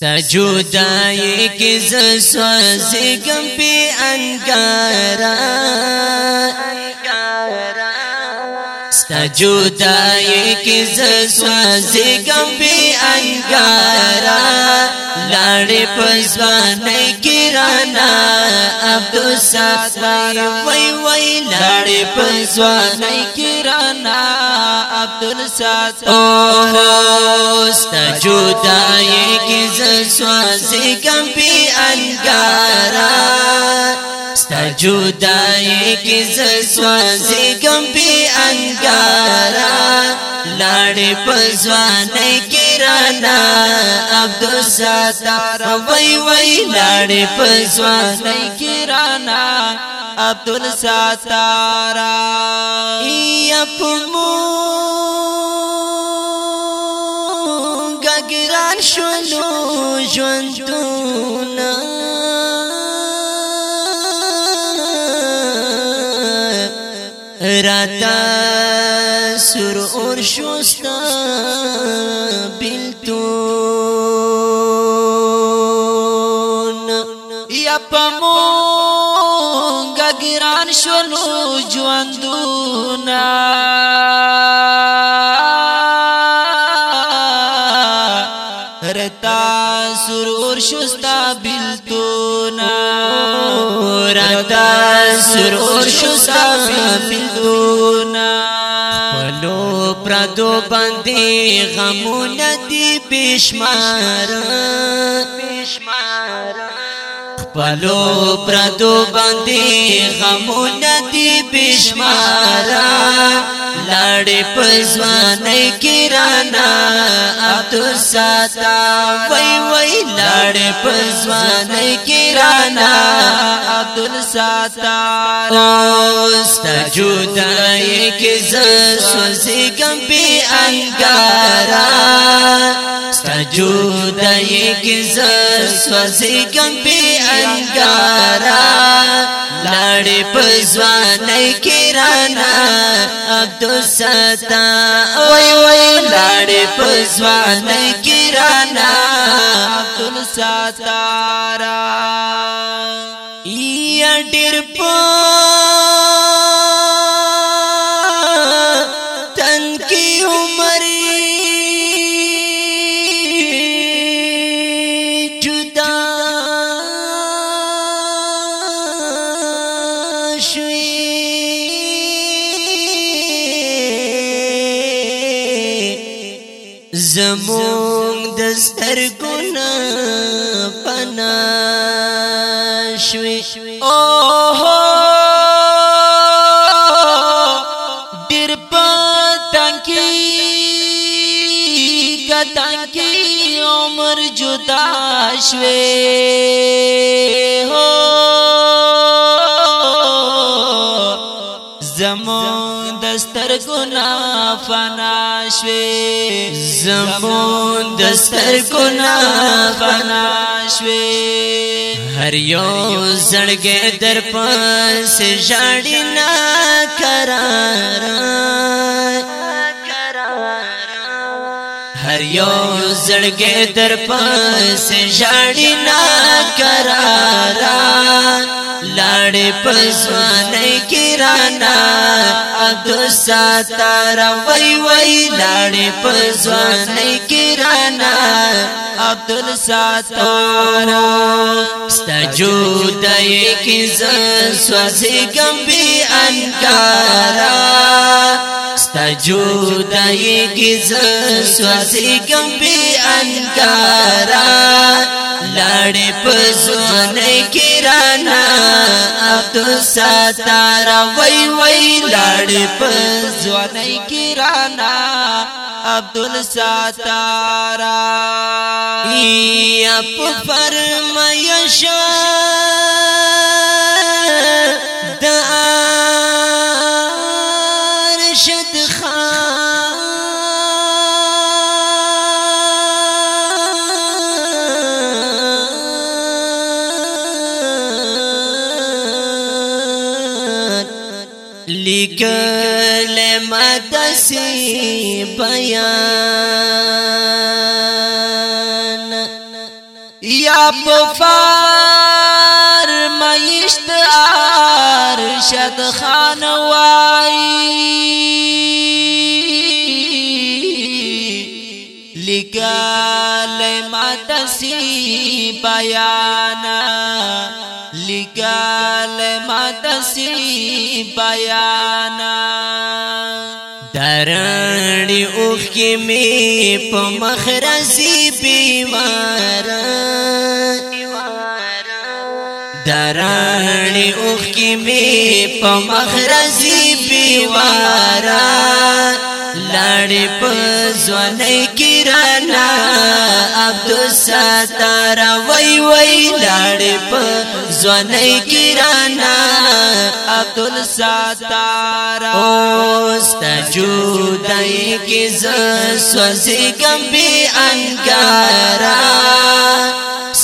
تا جدائی کی زسوزی گم پی انگارا تا جدائی کی زسوا زگم بی انگارا لاری پزوانی کی رانا عبدالساتار وی وی لاری پزوانی کی رانا عبدالساتار اوہ ستا جدائی کی زسوا زگم بی انگارا ستا جدائی کی زسوا زگم بی انگارا سارا لاړې پزوانې کرانا عبدالستار وای وای لاړې پزوانې کرانا عبدالستار یا پمو گګران شونو ژوندونه राता اور شوستا بلتون یا پمونگا گران شلو جواندونا رتا سرور شوستا بلتون رتا سرور شوستا بلتون پردو باندې غمونه دي بشمار بشمار پلو پردو باندې غمونه دي بشمارا لړې پزوانې کرانا عبد ستا وای وای لړې پزوانې کرانا عبد ستا اوست جدای کې ز سوځي ګم په انګارا ست جدای کې ز سوځي ګم په انګارا لاړې په ځواني کې رانا عبدالستا وای وای لاړې په ځواني کې رانا عبدالستا را ډېر په فنا شوي اوه ډیر پتانګي کتانګي عمر جدا شوي زمون دستر گنا فنا شوی زمون دستر گنا فنا شوی هر یو زړګې در پس ژړینا قرار هر یو زړګې در پس ژړی نا قرارا لاړې پسوانې کرانا عبد ستار وای وای لاړې پسوانې کرانا عبد ستار د جودای کی ز سوسی گم بی انکارا ست جودای کی ز سوسی گم بی انکارا لړ پسونه کرانا عبد ستار وای وای لړ پسونه کرانا عبد الستارا یا پفرمایشا لیکل مدسی بیان یا پفار میشت ارشد خان وای لیکل مدسی بیان بیانا درانی اوخ کی می په مخرزی بیمار درانی اوخ کی می په مخرزی بیمار لاړې په ځواني کې رانا عبد الستار وای وای لاړې په ځواني کې رانا عبد الستار او ستجودای کې ز سوځي ګم به انګارا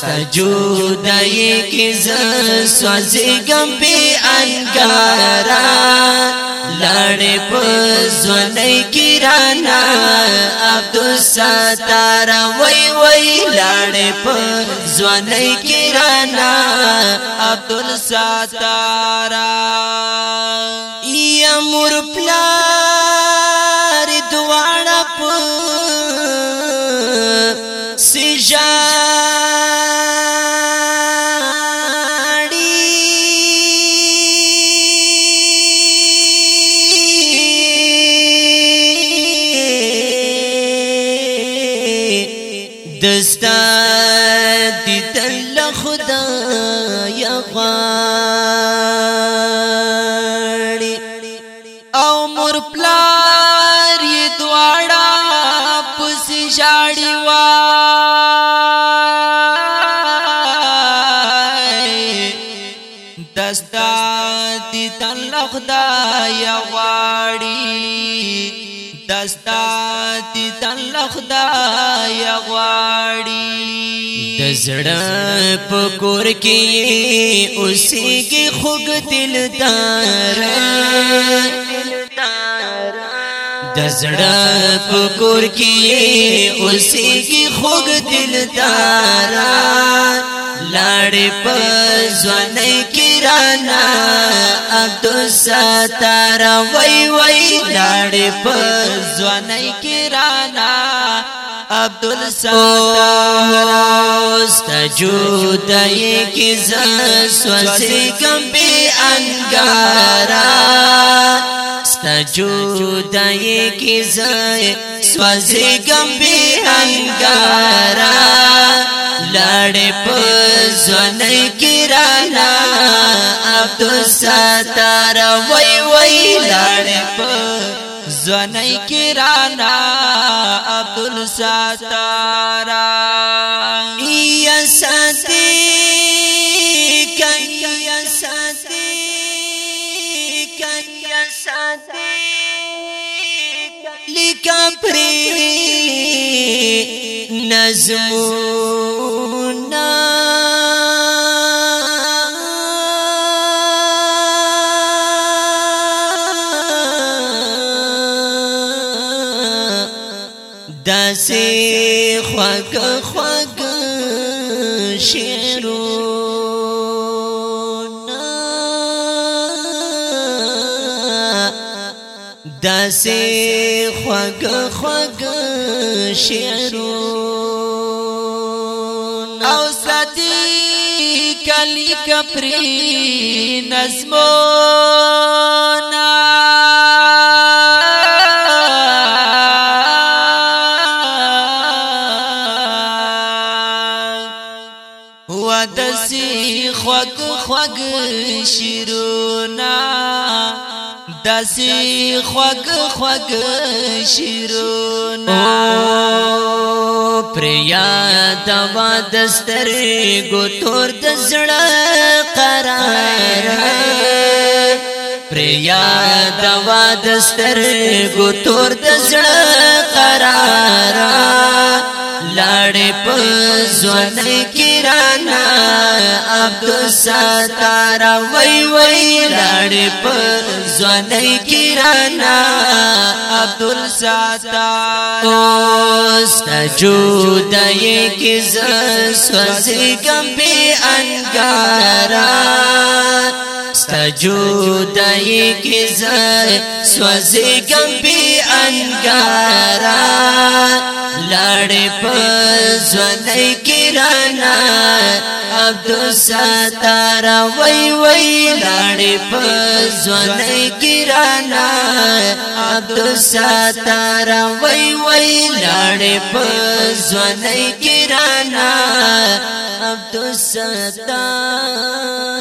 سجودای کی ز سوځګم په انګارا لړې په ځنې کی رانا عبد ستار وای وای لړې په ځنې کی رانا عبد ستار یا مور پلا دستا دیدل خدا یا غاړي او مور پلار یې دواړه پس جاړي وای دستا دیدل خدا یا غاړي دستا تی تن لخدا یا غواړي د زړه په کور کې اوسې کې خوګ دل دار د زړه په کور کې اوسې کې خوګ دل دار لاړې په ځواني کې رانا عبد ستار وای وای لاړې په ځواني کې رانا عبد الستار استجودای کی ز سوسی کم بی انګارا سجودای کی زای سوازی گم بی انگارا لاړې په ځواني کې رانا عبد ستار وای وای لاړې په ځواني کې رانا عبد ستار ای ساتي کای ساتي کای ساتي لیکم پری نظمو خواګ خواګ شعرونه داسې خواګ خواګ شعرونه او صدیق علی کپری نظمونه خوګ خوګ شیرونه پریا دوا دستر ګو تور د زړه قرار پریا دوا دستر ګو تور د زړه قرار لاړې په ځواني کې رانا عبد ستار وای وای لاړې په ځواني کې رانا عبد ستار اوس تجودای کې ز سوځي ګم به انګارا سجودای کی زای سوزی گم بی انگارا لڑ پر ځواني کرانا عبدالستار وای وای لاړې په ځواني کرانا عبدالستار وای وای لاړې په ځواني کرانا عبدالستار